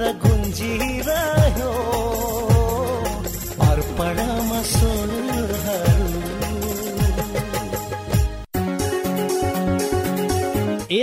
رجوم جيران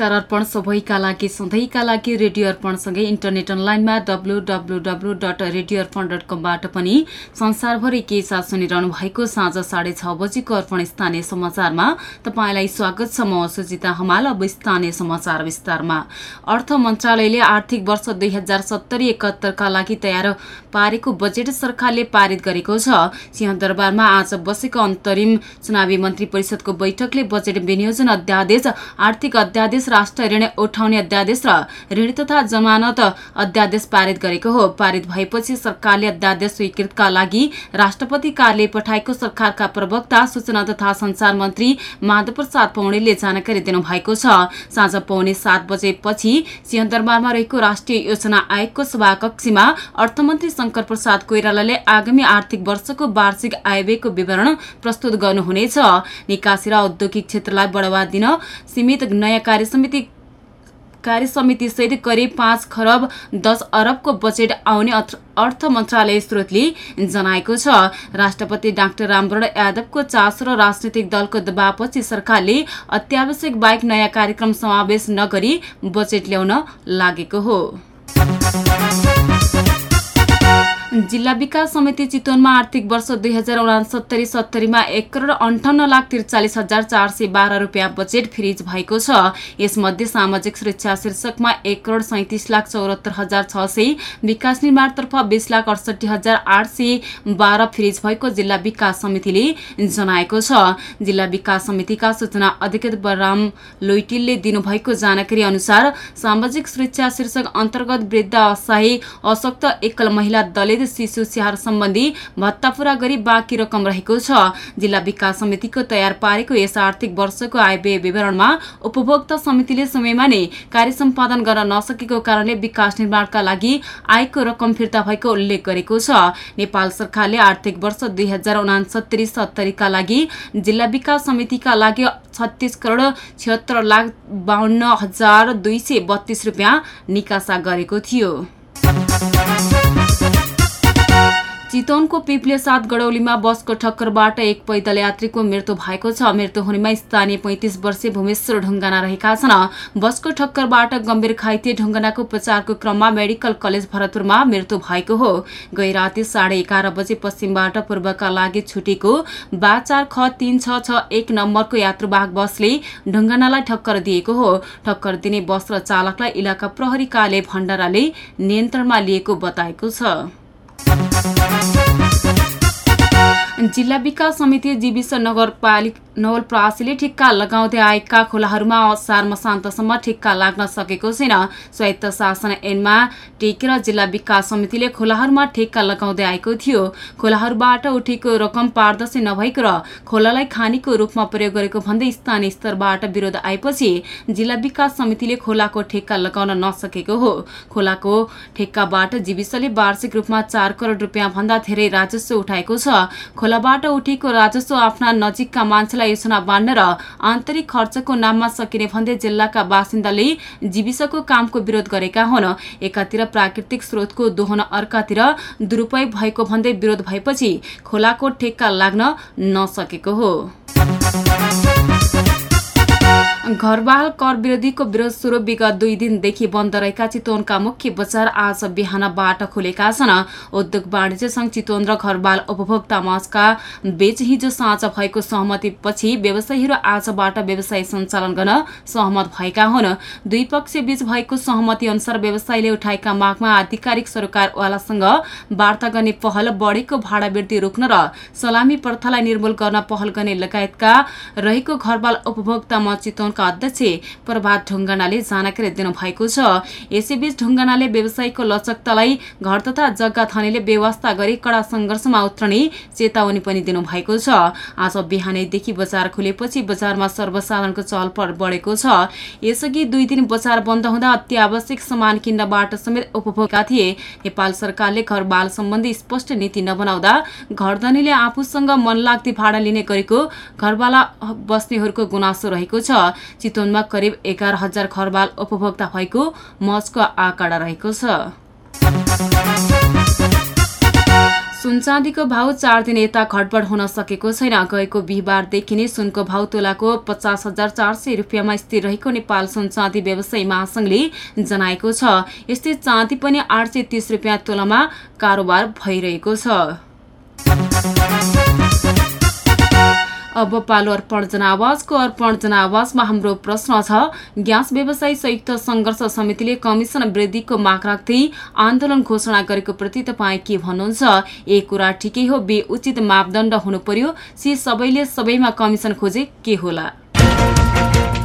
नमस्कार अर्पण सबैका लागि सधैँका लागि रेडियो अर्पणसँगै इन्टरनेट अनलाइनमा W W W dot radio Arpan dot कमबाट पनि संसारभरि के साथ सुनिरहनु भएको साँझ साढे छ बजीको अर्पण स्थानीय समाचारमा तपाईँलाई स्वागत छ। म सुजिता हमाल अब स्थानीय समाचार विस्तारमा। अर्थ मन्त्रालयले आर्थिक वर्ष दुई हजार सत्तरी एकहत्तरका लागि तयार पारेको बजेट सरकारले पारित गरेको छ। सिंहदरबारमा आज बसेको अन्तरिम चुनावी मन्त्री परिषदको बैठकले बजेट विनियोजन अध्यादेश आर्थिक अध्यादेश राष्ट्र ऋण उठाउने अध्यादेश र ऋण तथा जमानत अध्यादेश पारित गरेको हो। पारित भएपछि सरकारले अध्यादेश स्वीकृतका लागि राष्ट्रपति कार्यालय पठाएको सरकारका प्रवक्ता सूचना तथा संचार मन्त्री माधव प्रसाद पौडेलले जानकारी दिनुभएको छ। साँझ पौने सात बजेपछि सिंहदरबारमा रहेको राष्ट्रिय योजना आयोगको सभाकक्षीमा अर्थमन्त्री शंकर प्रसाद कोइरालाले आगामी आर्थिक वर्षको वार्षिक आयव्ययको विवरण प्रस्तुत गर्नुहुनेछ। निकासी र औद्योगिक क्षेत्रलाई बढावा दिन सीमित नयाँ कार्य समिति कार्य समिति सहित करिब पाँच खरब दस अरबको बजेट आउने अर्थ मन्त्रालय स्रोतले जनाएको छ। राष्ट्रपति डाक्टर रामवरण यादवको चासो र राजनैतिक दलको दबावपछि सरकारले अत्यावश्यक बाहेक नयाँ कार्यक्रम समावेश नगरी बजेट ल्याउन लागेको हो। जिल्ला विकास समिति चितवनमा आर्थिक वर्ष दुई हजार उनासत्तरी सत्तरीमा एक करोड अन्ठाउन्न लाख त्रिचालिस हजार चार सय बाह्र रुपियाँ बजेट फ्रिज भएको छ। यसमध्ये सामाजिक सुरक्षा शीर्षकमा एक करोड सैतिस लाख चौरात्तर हजार छ सय विकास निर्माणतर्फ बिस लाख अडसठी हजार आठ सय बाह्र फ्रिज भएको जिल्ला विकास समितिले जनाएको छ। जिल्ला विकास समितिका सूचना अधिकृत बलराम लोइटिलले दिनुभएको जानकारी अनुसार सामाजिक सुरक्षा शीर्षक अन्तर्गत वृद्ध असहाय अशक्त एकल महिला दलित शिशु स्याहार सम्बन्धी भत्ता पूरा गरी बाँकी रकम रहेको छ। जिल्ला विकास समितिको तयार पारेको यस आर्थिक वर्षको आय व्यय विवरणमा उपभोक्ता समितिले समयमा नै कार्य सम्पादन गर्न नसकेको कारणले विकास निर्माणका लागि आयको रकम फिर्ता भएको उल्लेख गरेको छ। नेपाल सरकारले आर्थिक वर्ष दुई हजार उनासत्तरी सत्तरीका लागि जिल्ला विकास समितिका लागि छत्तिस करोड छिहत्तर लाख बाहन्न हजार दुई सय बत्तीस रुपियाँ निकासा गरेको थियो। चितवनको पिप्ले सात गडौलीमा बसको ठक्करबाट एक पैदल यात्रीको मृत्यु भएको छ। मृत्यु हुनेमा स्थानीय पैंतिस वर्षीय भूमेश्वर ढुङ्गाना रहेका छन्। बसको ठक्करबाट गम्भीर घाइते ढुङ्गानाको उपचारको क्रममा मेडिकल कलेज भरतपुरमा मृत्यु भएको हो। गै राति साढे एघार बजे पश्चिमबाट पूर्वका लागि छुटेको बा चार ख तीन छ छ एक नम्बरको यात्रुवाहक बसले ढुङ्गानालाई ठक्कर दिएको हो। ठक्कर दिने बस र चालकलाई इलाका प्रहरी कार्यालय भण्डाराले नियन्त्रणमा लिएको बताएको छ। जिल्ला विकास समिति जीविस नगरपालिका नवलप्रासीले ठिक्का लगाउँदै आएका खोलाहरूमा असार मसान्तसम्म ठिक्का लाग्न सकेको छैन। स्वायत्त शासन ऐनमा टेकेर जिल्ला विकास समितिले खोलाहरूमा ठेक्का लगाउँदै आएको थियो। खोलाहरूबाट उठेको रकम पारदर्शी नभएको र खोलालाई खानीको रूपमा प्रयोग गरेको भन्दै स्थानीय स्तरबाट विरोध आएपछि जिल्ला विकास समितिले खोलाको ठेक्का लगाउन नसकेको हो। खोलाको ठेक्काबाट जीविसले वार्षिक रूपमा चार करोड रुपियाँ भन्दा धेरै राजस्व उठाएको छ। खोलाबाट उठेको राजस्व आफ्ना नजिकका मान्छेलाई योजना बाँड्न र आन्तरिक खर्चको नाममा सकिने भन्दै जिल्लाका बासिन्दाले जीविसको कामको विरोध गरेका हुन्। एकातिर प्राकृतिक स्रोतको दोहन अर्कातिर दुरुपयोग भएको भन्दै विरोध भएपछि खोलाको ठेक्का लाग्न नसकेको हो। घरबाल कर विरोधीको विरोध स्वरूप विगत दुई दिनदेखि बन्द रहेका चितवनका मुख्य बजार आज बिहानबाट खुलेका छन्। उद्योग वाणिज्य संघ चितवन र घरबाल उपभोक्ता माझका बीच हिजो साँझ भएको सहमतिपछि व्यवसायीहरू आजबाट व्यवसाय सञ्चालन गर्न सहमत भएका हुन्। दुई बीच भएको सहमति अनुसार व्यवसायीले उठाएका मागमा आधिकारिक सरकारवालासँग वार्ता गर्ने पहल बढेको भाडा वृद्धि रोक्न र सलामी प्रथालाई निर्मूल गर्न पहल गर्ने लगायतका रहेको घरबाल उपभोक्ता म चितवनका अध्यक्ष प्रभात ढुङ्गानाले जानकारी दिनुभएको छ। यसैबीच ढुङ्गानाले व्यवसायीको लचकतालाई घर तथा जग्गा थनीले व्यवस्था गरी कडा सङ्घर्षमा उत्रने चेतावनी पनि दिनुभएको छ। आज बिहानैदेखि बजार खुलेपछि बजारमा सर्वसाधारणको चहलपहल बढेको छ। यसअघि दुई दिन बजार बन्द हुँदा अत्यावश्यक सामान किन्नबाट समेत उपभोक्ता थिए। नेपाल सरकारले घर बाल सम्बन्धी स्पष्ट नीति नबनाउँदा घरधनीले आफूसँग मनलाग्दी भाडा लिने गरेको घरबाला बस्नेहरूको गुनासो रहेको छ। चितवनमा करिब एघार हजार घरबाल उपभोक्ता भएको मजको आँकडा रहेको छ। सुनचाँदीको भाउ चार दिन यता घटबड हुन सकेको छैन। गएको बिहिबारदेखि नै सुनको भाउ तोलाको पचास हजार चार सय रुपियाँमा स्थिर रहेको नेपाल सुनचाँदी व्यवसायी महासंघले जनाएको छ। यस्तै चाँदी पनि आठ सय तीस रुपियाँ तोलामा कारोबार भइरहेको छ। अब पालो अर्पण जनावासको अर्पण जनावासमा हाम्रो प्रश्न छ। ग्यास व्यवसायी संयुक्त संघर्ष समितिले कमिसन वृद्धिको माग राख्दै आन्दोलन घोषणा गरेको प्रति तपाईँ के भन्नुहुन्छ? ए कुरा ठिकै हो बे उचित मापदण्ड हुनु पर्यो। सी सबैले सबैमा कमिसन खोजे के होला?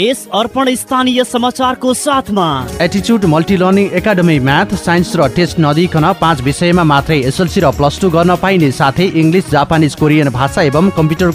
यस अर्पण स्थानीय समाचारको साथमा। एटिच्युड multi learning academy math science र टेस्ट नदिकन पाँच विषयमा मात्रै एसएलसी र प्लस टू गर्न पाइने साथै इङ्ग्लिस जापानिज कोरियन भाषा एवं कम्प्युटर